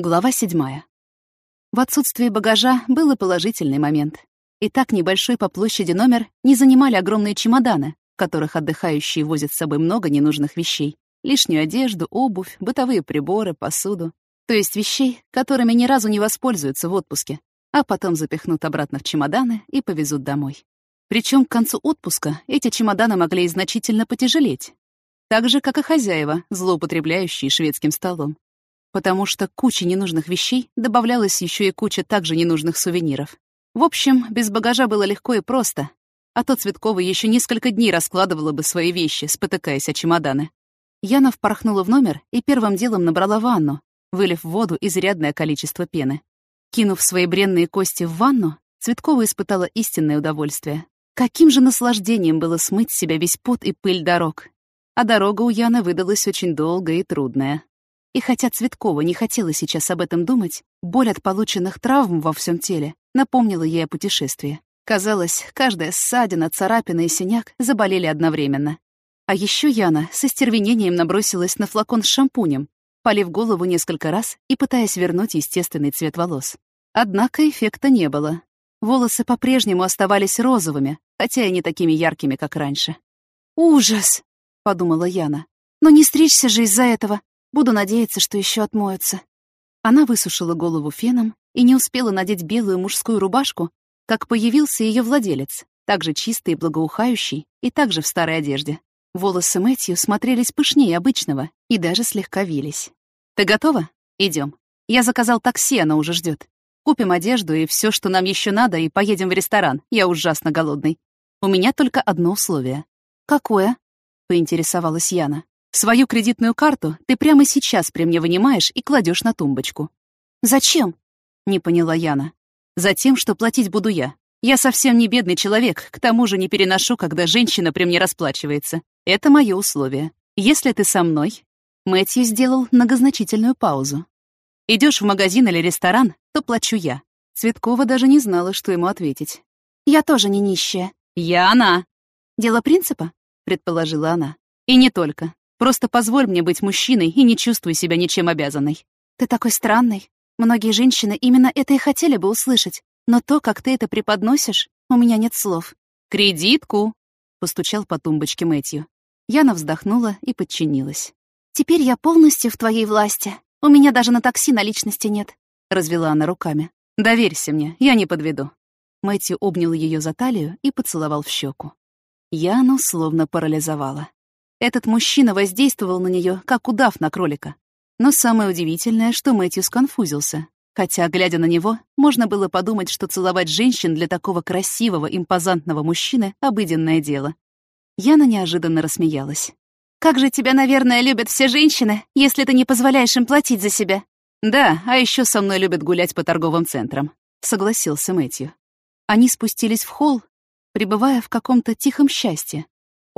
Глава седьмая. В отсутствии багажа был и положительный момент. И так небольшой по площади номер не занимали огромные чемоданы, в которых отдыхающие возят с собой много ненужных вещей. Лишнюю одежду, обувь, бытовые приборы, посуду. То есть вещей, которыми ни разу не воспользуются в отпуске, а потом запихнут обратно в чемоданы и повезут домой. Причем к концу отпуска эти чемоданы могли и значительно потяжелеть. Так же, как и хозяева, злоупотребляющие шведским столом потому что к куче ненужных вещей добавлялась еще и куча также ненужных сувениров. В общем, без багажа было легко и просто, а то Цветкова еще несколько дней раскладывала бы свои вещи, спотыкаясь о чемоданы. Яна впорхнула в номер и первым делом набрала ванну, вылив в воду изрядное количество пены. Кинув свои бренные кости в ванну, Цветкова испытала истинное удовольствие. Каким же наслаждением было смыть с себя весь пот и пыль дорог. А дорога у Яны выдалась очень долгая и трудная. И хотя Цветкова не хотела сейчас об этом думать, боль от полученных травм во всем теле напомнила ей о путешествии. Казалось, каждая ссадина, царапина и синяк заболели одновременно. А еще Яна со стервенением набросилась на флакон с шампунем, полив голову несколько раз и пытаясь вернуть естественный цвет волос. Однако эффекта не было. Волосы по-прежнему оставались розовыми, хотя и не такими яркими, как раньше. «Ужас!» — подумала Яна. «Но не стричься же из-за этого. Буду надеяться, что еще отмоются. Она высушила голову феном и не успела надеть белую мужскую рубашку, как появился ее владелец, также чистый и благоухающий, и также в старой одежде. Волосы Мэтью смотрелись пышнее обычного и даже слегка вились. «Ты готова? Идем. Я заказал такси, оно уже ждет. Купим одежду и все, что нам еще надо, и поедем в ресторан. Я ужасно голодный. У меня только одно условие». «Какое?» — поинтересовалась Яна. Свою кредитную карту ты прямо сейчас при мне вынимаешь и кладешь на тумбочку. «Зачем?» — не поняла Яна. «Затем, что платить буду я. Я совсем не бедный человек, к тому же не переношу, когда женщина при мне расплачивается. Это мое условие. Если ты со мной...» Мэтью сделал многозначительную паузу. Идешь в магазин или ресторан, то плачу я. Цветкова даже не знала, что ему ответить. «Я тоже не нищая». «Я она». «Дело принципа?» — предположила она. «И не только. Просто позволь мне быть мужчиной и не чувствуй себя ничем обязанной. Ты такой странный. Многие женщины именно это и хотели бы услышать. Но то, как ты это преподносишь, у меня нет слов. «Кредитку!» — постучал по тумбочке Мэтью. Яна вздохнула и подчинилась. «Теперь я полностью в твоей власти. У меня даже на такси наличности нет», — развела она руками. «Доверься мне, я не подведу». Мэтью обнял ее за талию и поцеловал в щеку. Яну словно парализовала. Этот мужчина воздействовал на нее, как удав на кролика. Но самое удивительное, что Мэтью сконфузился. Хотя, глядя на него, можно было подумать, что целовать женщин для такого красивого, импозантного мужчины — обыденное дело. Яна неожиданно рассмеялась. «Как же тебя, наверное, любят все женщины, если ты не позволяешь им платить за себя?» «Да, а еще со мной любят гулять по торговым центрам», — согласился Мэтью. Они спустились в холл, пребывая в каком-то тихом счастье,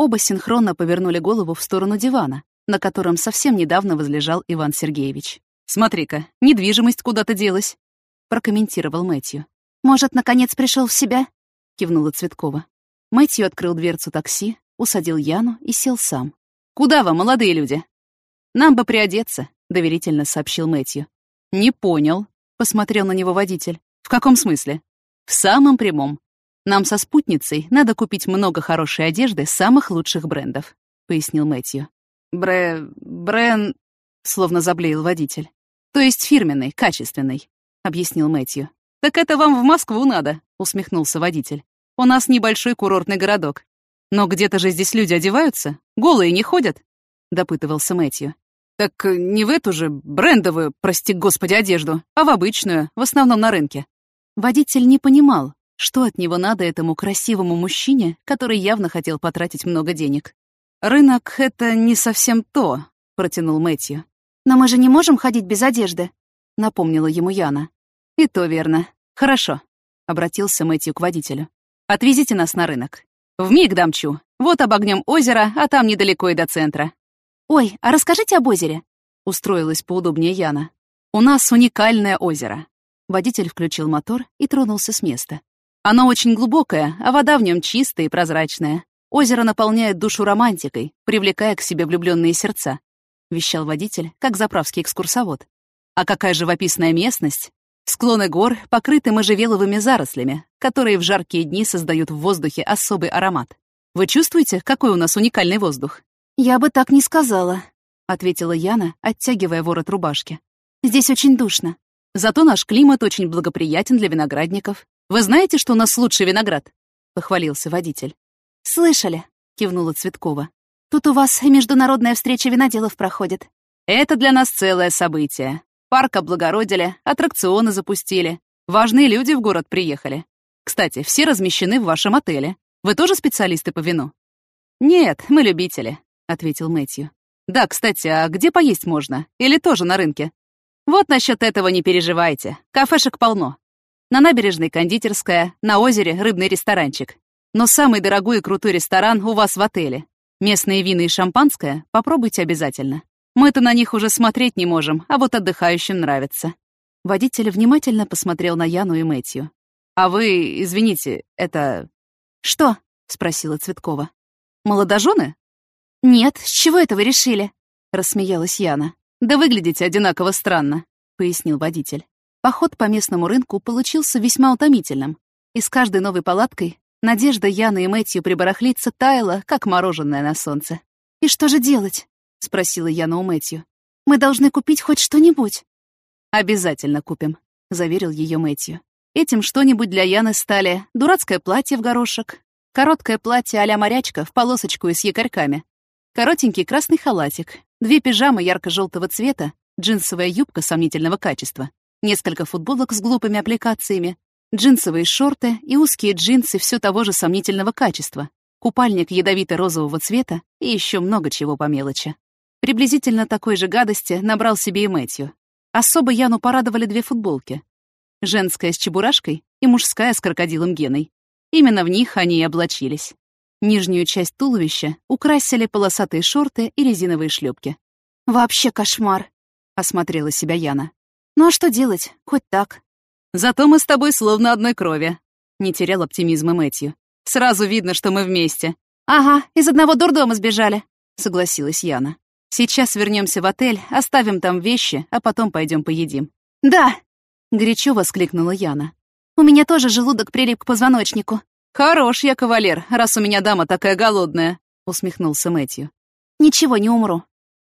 Оба синхронно повернули голову в сторону дивана, на котором совсем недавно возлежал Иван Сергеевич. «Смотри-ка, недвижимость куда-то делась», — прокомментировал Мэтью. «Может, наконец пришел в себя?» — кивнула Цветкова. Мэтью открыл дверцу такси, усадил Яну и сел сам. «Куда вам, молодые люди?» «Нам бы приодеться», — доверительно сообщил Мэтью. «Не понял», — посмотрел на него водитель. «В каком смысле?» «В самом прямом. Нам со спутницей надо купить много хорошей одежды самых лучших брендов», — пояснил Мэтью. «Бре... брен...» — словно заблеял водитель. «То есть фирменный, качественный», — объяснил Мэтью. «Так это вам в Москву надо», — усмехнулся водитель. «У нас небольшой курортный городок. Но где-то же здесь люди одеваются? Голые не ходят?» — допытывался Мэтью. «Так не в эту же брендовую, прости господи, одежду, а в обычную, в основном на рынке». Водитель не понимал, что от него надо этому красивому мужчине, который явно хотел потратить много денег? «Рынок — это не совсем то», — протянул Мэтью. «Но мы же не можем ходить без одежды», — напомнила ему Яна. «И то верно. Хорошо», — обратился Мэтью к водителю. «Отвезите нас на рынок. Вмиг дамчу. Вот обогнем озеро, а там недалеко и до центра». «Ой, а расскажите об озере», — устроилась поудобнее Яна. «У нас уникальное озеро». Водитель включил мотор и тронулся с места. Оно очень глубокое, а вода в нем чистая и прозрачная. Озеро наполняет душу романтикой, привлекая к себе влюбленные сердца», — вещал водитель, как заправский экскурсовод. А какая живописная местность! Склоны гор покрыты можжевеловыми зарослями, которые в жаркие дни создают в воздухе особый аромат. Вы чувствуете, какой у нас уникальный воздух? Я бы так не сказала, ответила Яна, оттягивая ворот рубашки. Здесь очень душно. Зато наш климат очень благоприятен для виноградников. Вы знаете, что у нас лучший виноград? похвалился водитель. Слышали, кивнула Цветкова. Тут у вас международная встреча виноделов проходит. Это для нас целое событие. Парк облагородили, аттракционы запустили. Важные люди в город приехали. Кстати, все размещены в вашем отеле. Вы тоже специалисты по вину? Нет, мы любители, ответил Мэтью. Да, кстати, а где поесть можно? Или тоже на рынке? Вот насчет этого не переживайте. Кафешек полно. На набережной кондитерская, на озере рыбный ресторанчик. Но самый дорогой и крутой ресторан у вас в отеле. Местные вина и шампанское попробуйте обязательно. Мы-то на них уже смотреть не можем, а вот отдыхающим нравится». Водитель внимательно посмотрел на Яну и Мэтью. «А вы, извините, это...» «Что?» — спросила Цветкова. «Молодожены?» «Нет, с чего это вы решили?» — рассмеялась Яна. «Да выглядите одинаково странно», — пояснил водитель. Поход по местному рынку получился весьма утомительным, и с каждой новой палаткой надежда Яны и Мэтью прибарахлиться таяла, как мороженое на солнце. «И что же делать?» — спросила Яна у Мэтью. «Мы должны купить хоть что-нибудь». «Обязательно купим», — заверил ее Мэтью. Этим что-нибудь для Яны стали дурацкое платье в горошек, короткое платье а-ля морячка в полосочку и с якорьками, коротенький красный халатик, две пижамы ярко-желтого цвета, джинсовая юбка сомнительного качества, несколько футболок с глупыми аппликациями, джинсовые шорты и узкие джинсы все того же сомнительного качества, купальник ядовито-розового цвета и еще много чего по мелочи. Приблизительно такой же гадости набрал себе и Мэтью. Особо Яну порадовали две футболки. Женская с чебурашкой и мужская с крокодилом Геной. Именно в них они и облачились. Нижнюю часть туловища украсили полосатые шорты и резиновые шлепки. «Вообще кошмар», — осмотрела себя Яна. Ну а что делать? Хоть так. Зато мы с тобой словно одной крови. Не терял оптимизма Мэтью. Сразу видно, что мы вместе. Ага, из одного дурдома сбежали, согласилась Яна. Сейчас вернемся в отель, оставим там вещи, а потом пойдем поедим. Да! Горячо воскликнула Яна. У меня тоже желудок прилип к позвоночнику. Хорош я кавалер, раз у меня дама такая голодная, усмехнулся Мэтью. Ничего, не умру.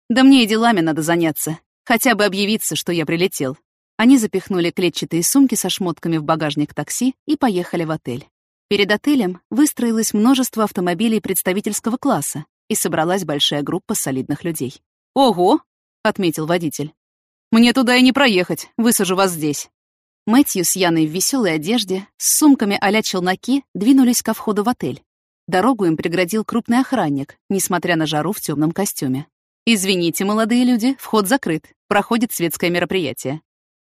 Да мне и делами надо заняться. Хотя бы объявиться, что я прилетел. Они запихнули клетчатые сумки со шмотками в багажник такси и поехали в отель. Перед отелем выстроилось множество автомобилей представительского класса и собралась большая группа солидных людей. «Ого!» — отметил водитель. «Мне туда и не проехать, высажу вас здесь». Мэтью с Яной в веселой одежде, с сумками а челноки, двинулись ко входу в отель. Дорогу им преградил крупный охранник, несмотря на жару в темном костюме. «Извините, молодые люди, вход закрыт. Проходит светское мероприятие».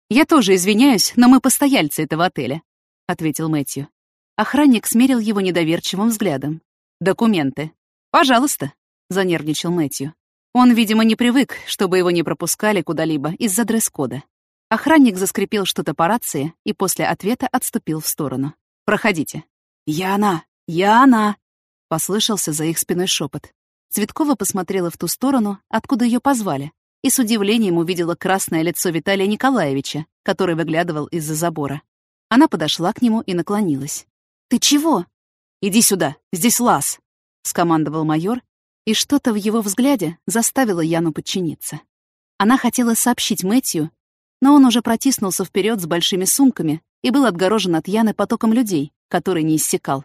«Я тоже извиняюсь, но мы постояльцы этого отеля», — ответил Мэтью. Охранник смерил его недоверчивым взглядом. «Документы». «Пожалуйста», — занервничал Мэтью. Он, видимо, не привык, чтобы его не пропускали куда-либо из-за дресс-кода. Охранник заскрипел что-то по рации и после ответа отступил в сторону. «Проходите». «Я она! Я она!» — послышался за их спиной шепот. Цветкова посмотрела в ту сторону, откуда ее позвали, и с удивлением увидела красное лицо Виталия Николаевича, который выглядывал из-за забора. Она подошла к нему и наклонилась. «Ты чего?» «Иди сюда, здесь лаз», — скомандовал майор, и что-то в его взгляде заставило Яну подчиниться. Она хотела сообщить Мэтью, но он уже протиснулся вперед с большими сумками и был отгорожен от Яны потоком людей, который не иссякал.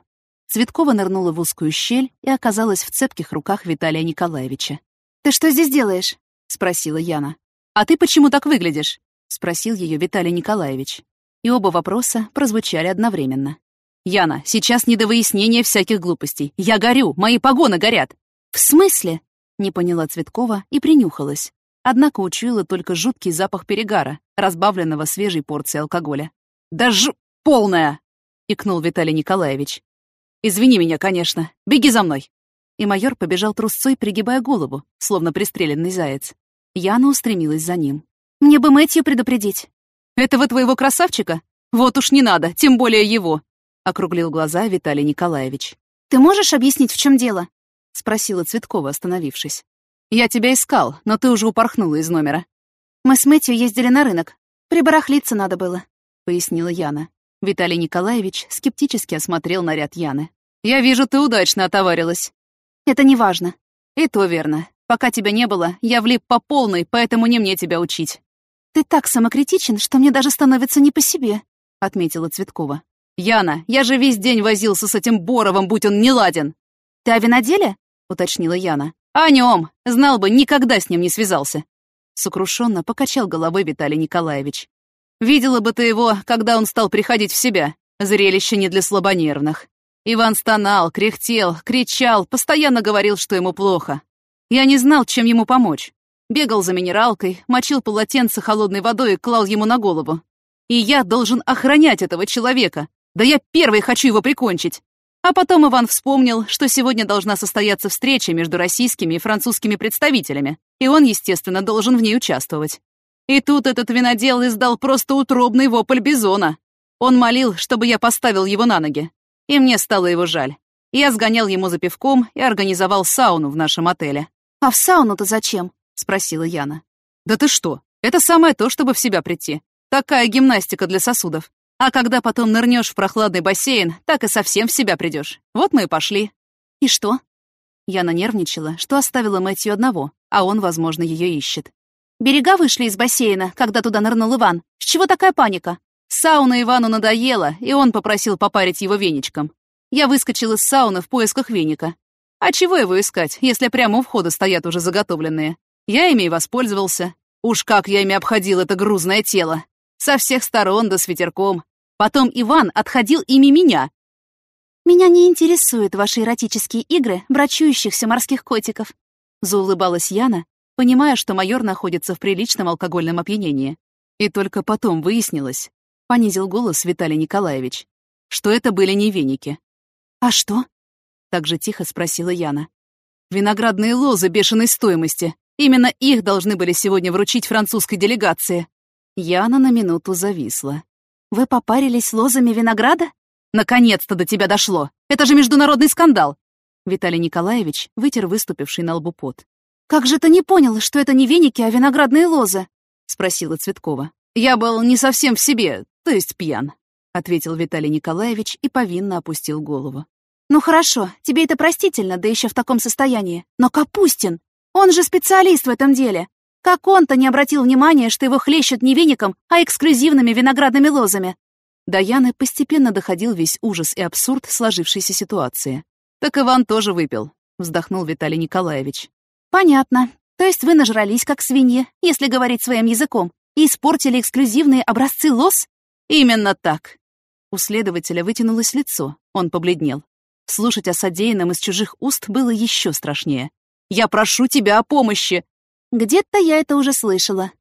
Цветкова нырнула в узкую щель и оказалась в цепких руках Виталия Николаевича. «Ты что здесь делаешь?» — спросила Яна. «А ты почему так выглядишь?» — спросил ее Виталий Николаевич. И оба вопроса прозвучали одновременно. «Яна, сейчас не до выяснения всяких глупостей. Я горю, мои погоны горят!» «В смысле?» — не поняла Цветкова и принюхалась. Однако учуяла только жуткий запах перегара, разбавленного свежей порцией алкоголя. «Да ж... полная!» — икнул Виталий Николаевич. «Извини меня, конечно. Беги за мной!» И майор побежал трусцой, пригибая голову, словно пристреленный заяц. Яна устремилась за ним. «Мне бы Мэтью предупредить». «Этого твоего красавчика? Вот уж не надо, тем более его!» — округлил глаза Виталий Николаевич. «Ты можешь объяснить, в чем дело?» — спросила Цветкова, остановившись. «Я тебя искал, но ты уже упорхнула из номера». Мы с Мэтью ездили на рынок. Прибарахлиться надо было», — пояснила Яна. Виталий Николаевич скептически осмотрел наряд Яны. «Я вижу, ты удачно отоварилась». «Это не важно». «И то верно. Пока тебя не было, я влип по полной, поэтому не мне тебя учить». «Ты так самокритичен, что мне даже становится не по себе», — отметила Цветкова. «Яна, я же весь день возился с этим Боровым, будь он не ладен». «Ты о виноделе?» — уточнила Яна. «О нем! Знал бы, никогда с ним не связался!» Сокрушенно покачал головой Виталий Николаевич. «Видела бы ты его, когда он стал приходить в себя. Зрелище не для слабонервных. Иван стонал, кряхтел, кричал, постоянно говорил, что ему плохо. Я не знал, чем ему помочь. Бегал за минералкой, мочил полотенце холодной водой и клал ему на голову. И я должен охранять этого человека. Да я первый хочу его прикончить. А потом Иван вспомнил, что сегодня должна состояться встреча между российскими и французскими представителями, и он, естественно, должен в ней участвовать. И тут этот винодел издал просто утробный вопль бизона. Он молил, чтобы я поставил его на ноги. И мне стало его жаль. Я сгонял ему за пивком и организовал сауну в нашем отеле. «А в сауну-то зачем?» — спросила Яна. «Да ты что? Это самое то, чтобы в себя прийти. Такая гимнастика для сосудов. А когда потом нырнешь в прохладный бассейн, так и совсем в себя придешь. Вот мы и пошли. И что? Яна нервничала, что оставила Мэтью одного, а он, возможно, ее ищет. Берега вышли из бассейна, когда туда нырнул Иван. С чего такая паника? Сауна Ивану надоела, и он попросил попарить его веничком. Я выскочил из сауны в поисках веника. А чего его искать, если прямо у входа стоят уже заготовленные? Я ими и воспользовался. Уж как я ими обходил это грузное тело. Со всех сторон да с ветерком. Потом Иван отходил ими меня. «Меня не интересуют ваши эротические игры брачующихся морских котиков», заулыбалась Яна, понимая, что майор находится в приличном алкогольном опьянении. И только потом выяснилось, понизил голос Виталий Николаевич, что это были не веники. «А что?» — так же тихо спросила Яна. «Виноградные лозы бешеной стоимости. Именно их должны были сегодня вручить французской делегации». Яна на минуту зависла. «Вы попарились лозами винограда?» «Наконец-то до тебя дошло! Это же международный скандал!» Виталий Николаевич вытер выступивший на лбу пот. «Как же ты не понял, что это не веники, а виноградные лозы?» — спросила Цветкова. «Я был не совсем в себе, то есть пьян», — ответил Виталий Николаевич и повинно опустил голову. «Ну хорошо, тебе это простительно, да еще в таком состоянии. Но Капустин, он же специалист в этом деле. Как он-то не обратил внимания, что его хлещут не веником, а эксклюзивными виноградными лозами? До Яны постепенно доходил весь ужас и абсурд сложившейся ситуации. «Так Иван тоже выпил», — вздохнул Виталий Николаевич. «Понятно. То есть вы нажрались, как свиньи, если говорить своим языком, и испортили эксклюзивные образцы лоз?» «Именно так». У следователя вытянулось лицо, он побледнел. Слушать о содеянном из чужих уст было еще страшнее. «Я прошу тебя о помощи!» Где-то я это уже слышала.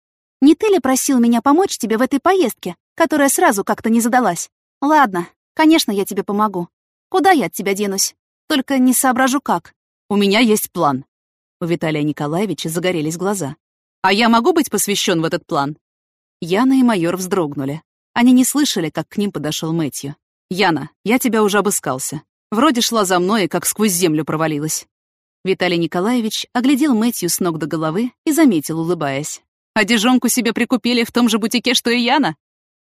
Не ты ли просил меня помочь тебе в этой поездке, которая сразу как-то не задалась? Ладно, конечно, я тебе помогу. Куда я от тебя денусь? Только не соображу как. У меня есть план. У Виталия Николаевича загорелись глаза. А я могу быть посвящен в этот план? Яна и майор вздрогнули. Они не слышали, как к ним подошел Мэтью. «Яна, я тебя уже обыскался. Вроде шла за мной и как сквозь землю провалилась. Виталий Николаевич оглядел Мэтью с ног до головы и заметил, улыбаясь. «Одежонку себе прикупили в том же бутике, что и Яна?»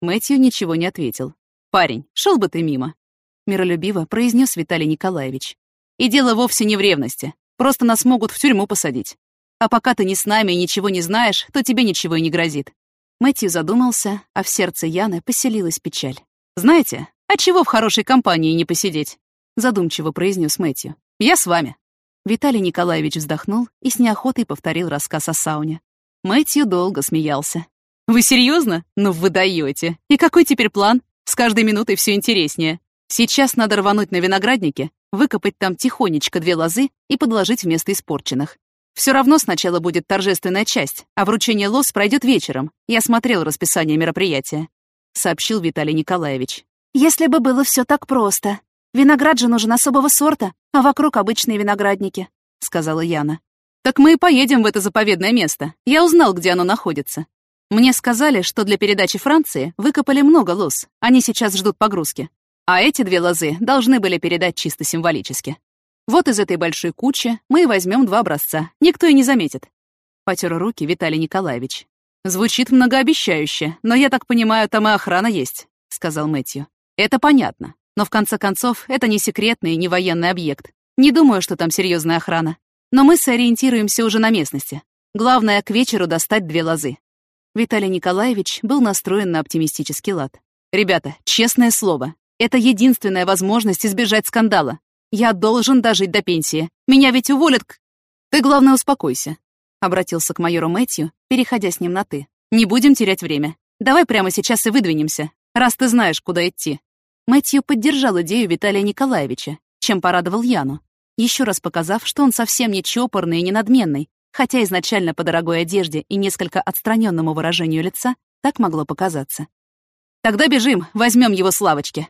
Мэтью ничего не ответил. «Парень, шел бы ты мимо», — миролюбиво произнес Виталий Николаевич. «И дело вовсе не в ревности. Просто нас могут в тюрьму посадить. А пока ты не с нами и ничего не знаешь, то тебе ничего и не грозит». Мэтью задумался, а в сердце Яны поселилась печаль. «Знаете, а чего в хорошей компании не посидеть?» Задумчиво произнес Мэтью. «Я с вами». Виталий Николаевич вздохнул и с неохотой повторил рассказ о сауне. Мэтью долго смеялся. «Вы серьезно? Ну вы даете. И какой теперь план? С каждой минутой все интереснее. Сейчас надо рвануть на винограднике, выкопать там тихонечко две лозы и подложить вместо испорченных. Все равно сначала будет торжественная часть, а вручение лоз пройдет вечером. Я смотрел расписание мероприятия», — сообщил Виталий Николаевич. «Если бы было все так просто. Виноград же нужен особого сорта, а вокруг обычные виноградники», — сказала Яна. «Так мы и поедем в это заповедное место. Я узнал, где оно находится. Мне сказали, что для передачи Франции выкопали много лоз. Они сейчас ждут погрузки. А эти две лозы должны были передать чисто символически. Вот из этой большой кучи мы и возьмем два образца. Никто и не заметит». Потер руки Виталий Николаевич. Звучит многообещающе, но я так понимаю, там и охрана есть, сказал Мэтью. Это понятно, но в конце концов это не секретный и не военный объект. Не думаю, что там серьезная охрана. Но мы сориентируемся уже на местности. Главное, к вечеру достать две лозы. Виталий Николаевич был настроен на оптимистический лад. «Ребята, честное слово, это единственная возможность избежать скандала. Я должен дожить до пенсии. Меня ведь уволят к... Ты, главное, успокойся. Обратился к майору Мэтью, переходя с ним на «ты». Не будем терять время. Давай прямо сейчас и выдвинемся, раз ты знаешь, куда идти. Мэтью поддержал идею Виталия Николаевича, чем порадовал Яну, еще раз показав, что он совсем не чопорный и не надменный, хотя изначально по дорогой одежде и несколько отстраненному выражению лица так могло показаться. «Тогда бежим, возьмем его с лавочки».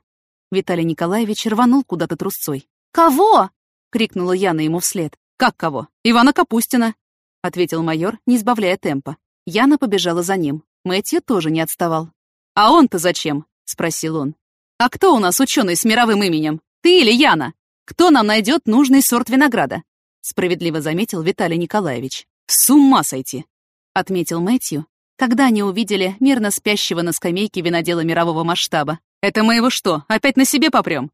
Виталий Николаевич рванул куда-то трусцой. «Кого?» — крикнула Яна ему вслед. «Как кого? Ивана Капустина!» — ответил майор, не сбавляя темпа. Яна побежала за ним. Мэтью тоже не отставал. «А он-то зачем?» — спросил он. «А кто у нас ученый с мировым именем? Ты или Яна? Кто нам найдет нужный сорт винограда?» — справедливо заметил Виталий Николаевич. «С ума сойти!» — отметил Мэтью, когда они увидели мирно спящего на скамейке винодела мирового масштаба. «Это мы его что, опять на себе попрем?»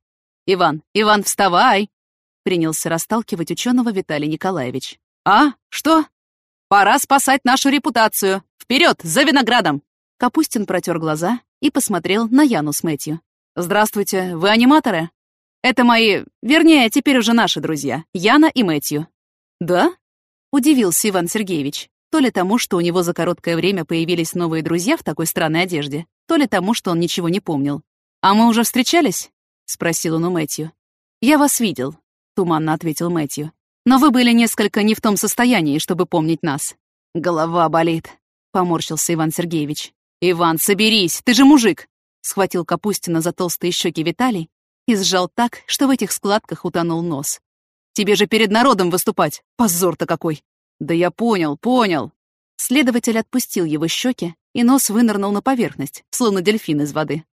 «Иван, Иван, вставай!» Принялся расталкивать ученого Виталий Николаевич. «А? Что?» «Пора спасать нашу репутацию! Вперед, за виноградом!» Капустин протер глаза и посмотрел на Яну с Мэтью. «Здравствуйте, вы аниматоры?» «Это мои, вернее, теперь уже наши друзья, Яна и Мэтью». «Да?» — удивился Иван Сергеевич. То ли тому, что у него за короткое время появились новые друзья в такой странной одежде, то ли тому, что он ничего не помнил. «А мы уже встречались?» — спросил он у Мэтью. «Я вас видел», — туманно ответил Мэтью. «Но вы были несколько не в том состоянии, чтобы помнить нас». «Голова болит», — поморщился Иван Сергеевич. «Иван, соберись, ты же мужик!» Схватил Капустина за толстые щеки Виталий и сжал так, что в этих складках утонул нос. «Тебе же перед народом выступать! Позор-то какой!» «Да я понял, понял!» Следователь отпустил его щеки, и нос вынырнул на поверхность, словно дельфин из воды.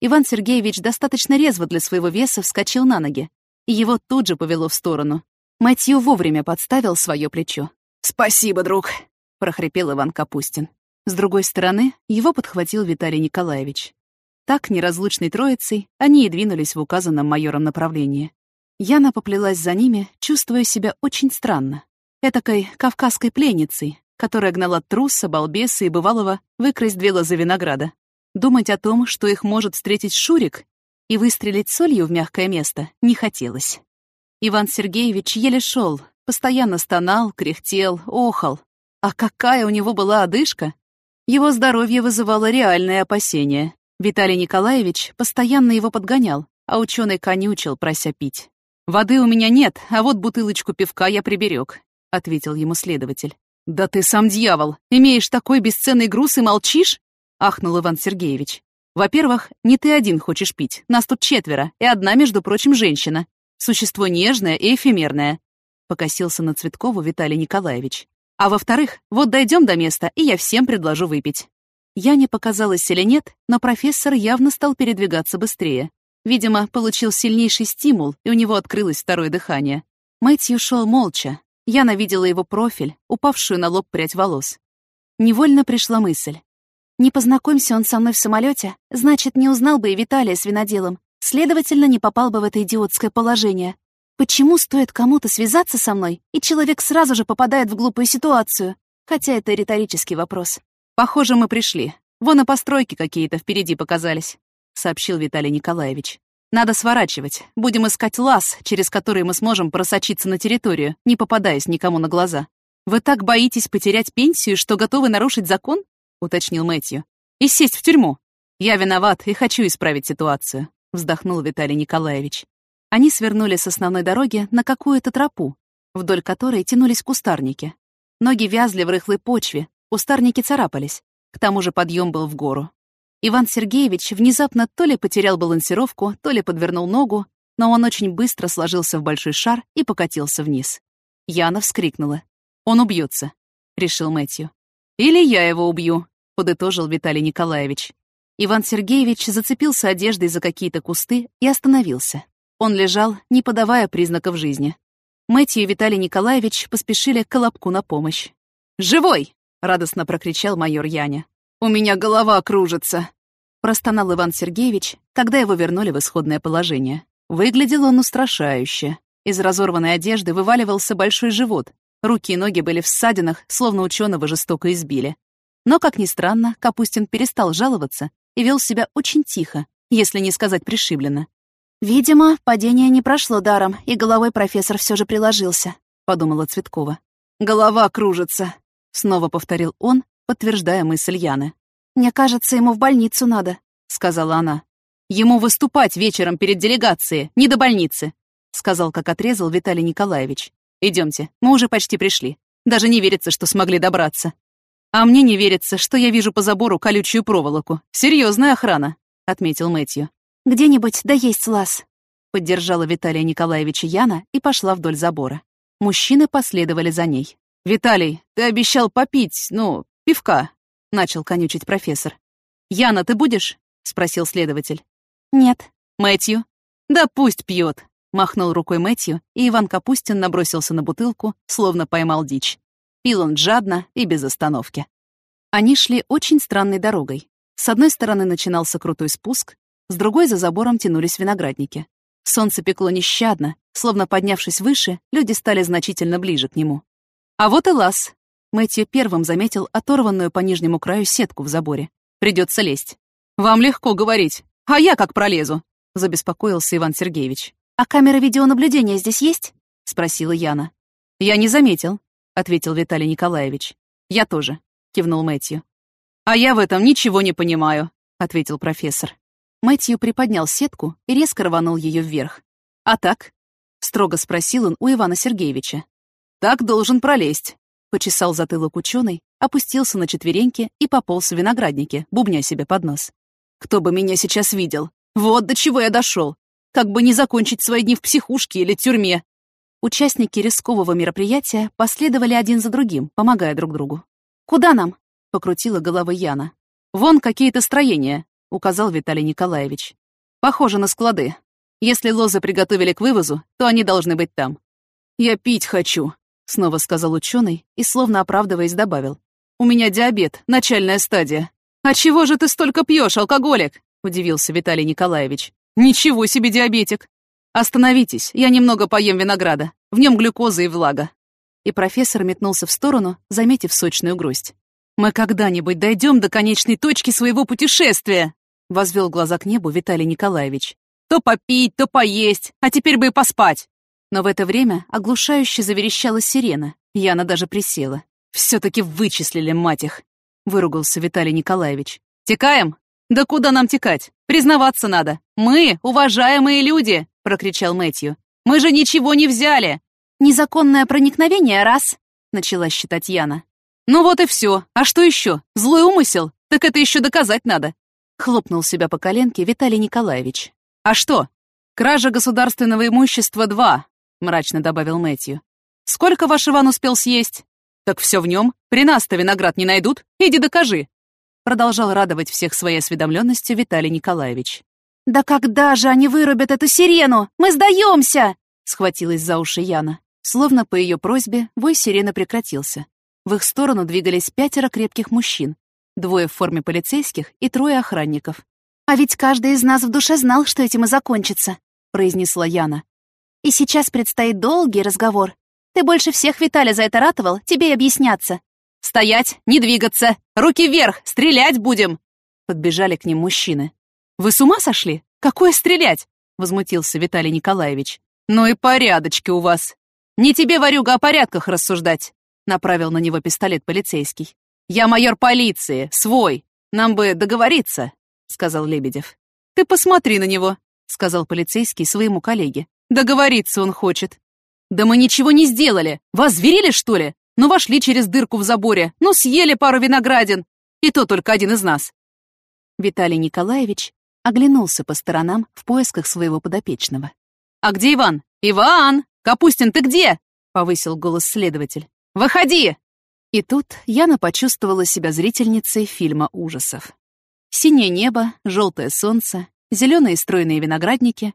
Иван Сергеевич достаточно резво для своего веса вскочил на ноги, и его тут же повело в сторону. Матью вовремя подставил свое плечо. «Спасибо, друг!» — прохрипел Иван Капустин. С другой стороны, его подхватил Виталий Николаевич. Так, неразлучной троицей, они и двинулись в указанном майором направлении. Яна поплелась за ними, чувствуя себя очень странно. Этакой кавказской пленницей, которая гнала труса, балбеса и бывалого выкрасть две лозы винограда. Думать о том, что их может встретить Шурик и выстрелить солью в мягкое место, не хотелось. Иван Сергеевич еле шел, постоянно стонал, кряхтел, охал. А какая у него была одышка! Его здоровье вызывало реальные опасения. Виталий Николаевич постоянно его подгонял, а ученый конючил, прося пить. «Воды у меня нет, а вот бутылочку пивка я приберег», — ответил ему следователь. «Да ты сам дьявол! Имеешь такой бесценный груз и молчишь?» — ахнул Иван Сергеевич. «Во-первых, не ты один хочешь пить, нас тут четверо, и одна, между прочим, женщина. Существо нежное и эфемерное», — покосился на Цветкову Виталий Николаевич. «А во-вторых, вот дойдем до места, и я всем предложу выпить». Я не показалось или нет, но профессор явно стал передвигаться быстрее. Видимо, получил сильнейший стимул, и у него открылось второе дыхание. Мэтью шел молча. Я навидела его профиль, упавшую на лоб прядь волос. Невольно пришла мысль. Не познакомься он со мной в самолете, значит, не узнал бы и Виталия с виноделом. Следовательно, не попал бы в это идиотское положение. Почему стоит кому-то связаться со мной, и человек сразу же попадает в глупую ситуацию? Хотя это риторический вопрос. «Похоже, мы пришли. Вон и постройки какие-то впереди показались», — сообщил Виталий Николаевич. «Надо сворачивать. Будем искать лаз, через который мы сможем просочиться на территорию, не попадаясь никому на глаза. Вы так боитесь потерять пенсию, что готовы нарушить закон?» уточнил Мэтью. «И сесть в тюрьму. Я виноват и хочу исправить ситуацию», — вздохнул Виталий Николаевич. Они свернули с основной дороги на какую-то тропу, вдоль которой тянулись кустарники. Ноги вязли в рыхлой почве, кустарники царапались. К тому же подъем был в гору. Иван Сергеевич внезапно то ли потерял балансировку, то ли подвернул ногу, но он очень быстро сложился в большой шар и покатился вниз. Яна вскрикнула. «Он убьется», — решил Мэтью. «Или я его убью», — подытожил Виталий Николаевич. Иван Сергеевич зацепился одеждой за какие-то кусты и остановился. Он лежал, не подавая признаков жизни. Мэтью и Виталий Николаевич поспешили к Колобку на помощь. «Живой!» — радостно прокричал майор Яня. «У меня голова кружится!» Простонал Иван Сергеевич, когда его вернули в исходное положение. Выглядел он устрашающе. Из разорванной одежды вываливался большой живот. Руки и ноги были в ссадинах, словно ученого жестоко избили. Но, как ни странно, Капустин перестал жаловаться и вел себя очень тихо, если не сказать пришибленно. «Видимо, падение не прошло даром, и головой профессор все же приложился», — подумала Цветкова. «Голова кружится», — снова повторил он, подтверждая мысль Яны. «Мне кажется, ему в больницу надо», — сказала она. «Ему выступать вечером перед делегацией, не до больницы», — сказал, как отрезал Виталий Николаевич. Идемте, мы уже почти пришли. Даже не верится, что смогли добраться. А мне не верится, что я вижу по забору колючую проволоку. Серьезная охрана», — отметил Мэтью. «Где-нибудь да есть лаз», — поддержала Виталия Николаевича Яна и пошла вдоль забора. Мужчины последовали за ней. «Виталий, ты обещал попить, ну, пивка», — начал конючить профессор. «Яна, ты будешь?» — спросил следователь. «Нет». «Мэтью?» «Да пусть пьет», — махнул рукой Мэтью, и Иван Капустин набросился на бутылку, словно поймал дичь. Пил он жадно и без остановки. Они шли очень странной дорогой. С одной стороны начинался крутой спуск, с другой за забором тянулись виноградники. Солнце пекло нещадно, словно поднявшись выше, люди стали значительно ближе к нему. А вот и лаз. Мэтью первым заметил оторванную по нижнему краю сетку в заборе. Придется лезть. «Вам легко говорить. А я как пролезу?» — забеспокоился Иван Сергеевич. «А камера видеонаблюдения здесь есть?» — спросила Яна. «Я не заметил», — ответил Виталий Николаевич. «Я тоже», — кивнул Мэтью. «А я в этом ничего не понимаю», — ответил профессор. Мэтью приподнял сетку и резко рванул ее вверх. «А так?» — строго спросил он у Ивана Сергеевича. «Так должен пролезть», — почесал затылок ученый, опустился на четвереньки и пополз в винограднике, бубня себе под нос. «Кто бы меня сейчас видел? Вот до чего я дошел! Как бы не закончить свои дни в психушке или тюрьме!» Участники рискового мероприятия последовали один за другим, помогая друг другу. «Куда нам?» — покрутила головой Яна. «Вон какие-то строения», указал Виталий Николаевич. «Похоже на склады. Если лозы приготовили к вывозу, то они должны быть там». «Я пить хочу», — снова сказал ученый и, словно оправдываясь, добавил. «У меня диабет, начальная стадия». «А чего же ты столько пьешь, алкоголик?» — удивился Виталий Николаевич. «Ничего себе диабетик!» «Остановитесь, я немного поем винограда. В нем глюкоза и влага». И профессор метнулся в сторону, заметив сочную гроздь. «Мы когда-нибудь дойдем до конечной точки своего путешествия!» — возвел глаза к небу Виталий Николаевич. «То попить, то поесть, а теперь бы и поспать!» Но в это время оглушающе заверещала сирена. Яна даже присела. «Все-таки вычислили, мать их!» — выругался Виталий Николаевич. «Текаем? Да куда нам текать? Признаваться надо. Мы — уважаемые люди!» — прокричал Мэтью. «Мы же ничего не взяли!» «Незаконное проникновение — раз!» — начала считать Яна. «Ну вот и все. А что еще? Злой умысел? Так это еще доказать надо. Хлопнул себя по коленке Виталий Николаевич. «А что? Кража государственного имущества — два», — мрачно добавил Мэтью. «Сколько ваш Иван успел съесть?» «Так все в нем. При нас-то виноград не найдут. Иди докажи». Продолжал радовать всех своей осведомленностью Виталий Николаевич. «Да когда же они вырубят эту сирену? Мы сдаемся!» — схватилась за уши Яна. Словно по ее просьбе вой сирены прекратился. В их сторону двигались пятеро крепких мужчин, Двое в форме полицейских и трое охранников. «А ведь каждый из нас в душе знал, что этим и закончится», — произнесла Яна. «И сейчас предстоит долгий разговор. Ты больше всех, Виталя, за это ратовал, тебе и объясняться». «Стоять! Не двигаться! Руки вверх! Стрелять будем!» Подбежали к ним мужчины. «Вы с ума сошли? Какое стрелять?» — возмутился Виталий Николаевич. «Ну и порядочки у вас. Не тебе, Варюга, о порядках рассуждать!» — направил на него пистолет полицейский. «Я майор полиции, свой. Нам бы договориться», — сказал Лебедев. «Ты посмотри на него», — сказал полицейский своему коллеге. «Договориться он хочет». «Да мы ничего не сделали. Вас зверили, что ли? Ну, вошли через дырку в заборе, ну, съели пару виноградин. И то только один из нас». Виталий Николаевич оглянулся по сторонам в поисках своего подопечного. «А где Иван? Иван! Капустин, ты где?» — повысил голос следователь. «Выходи!» И тут Яна почувствовала себя зрительницей фильма ужасов. Синее небо, желтое солнце, зеленые стройные виноградники,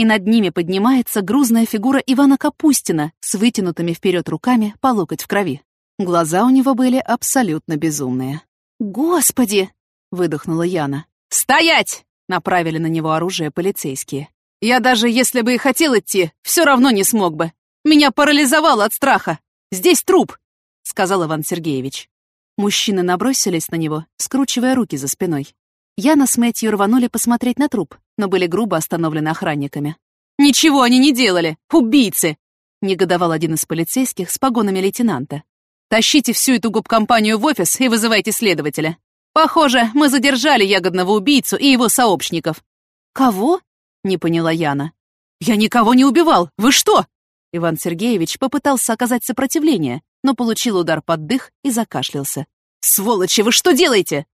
и над ними поднимается грузная фигура Ивана Капустина с вытянутыми вперед руками по локоть в крови. Глаза у него были абсолютно безумные. «Господи!» — выдохнула Яна. «Стоять!» — направили на него оружие полицейские. «Я даже если бы и хотел идти, все равно не смог бы. Меня парализовало от страха. Здесь труп!» — сказал Иван Сергеевич. Мужчины набросились на него, скручивая руки за спиной. Яна с Мэтью рванули посмотреть на труп, но были грубо остановлены охранниками. «Ничего они не делали! Убийцы!» — негодовал один из полицейских с погонами лейтенанта. «Тащите всю эту губкомпанию в офис и вызывайте следователя. Похоже, мы задержали ягодного убийцу и его сообщников». «Кого?» — не поняла Яна. «Я никого не убивал! Вы что?» Иван Сергеевич попытался оказать сопротивление, но получил удар под дых и закашлялся. «Сволочи, вы что делаете?»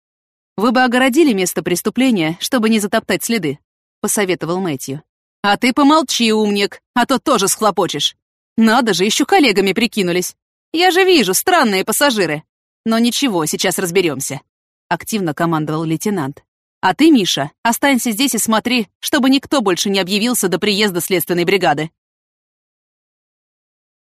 «Вы бы огородили место преступления, чтобы не затоптать следы», — посоветовал Мэтью. «А ты помолчи, умник, а то тоже схлопочешь. Надо же, еще коллегами прикинулись. Я же вижу, странные пассажиры. Но ничего, сейчас разберемся», — активно командовал лейтенант. «А ты, Миша, останься здесь и смотри, чтобы никто больше не объявился до приезда следственной бригады.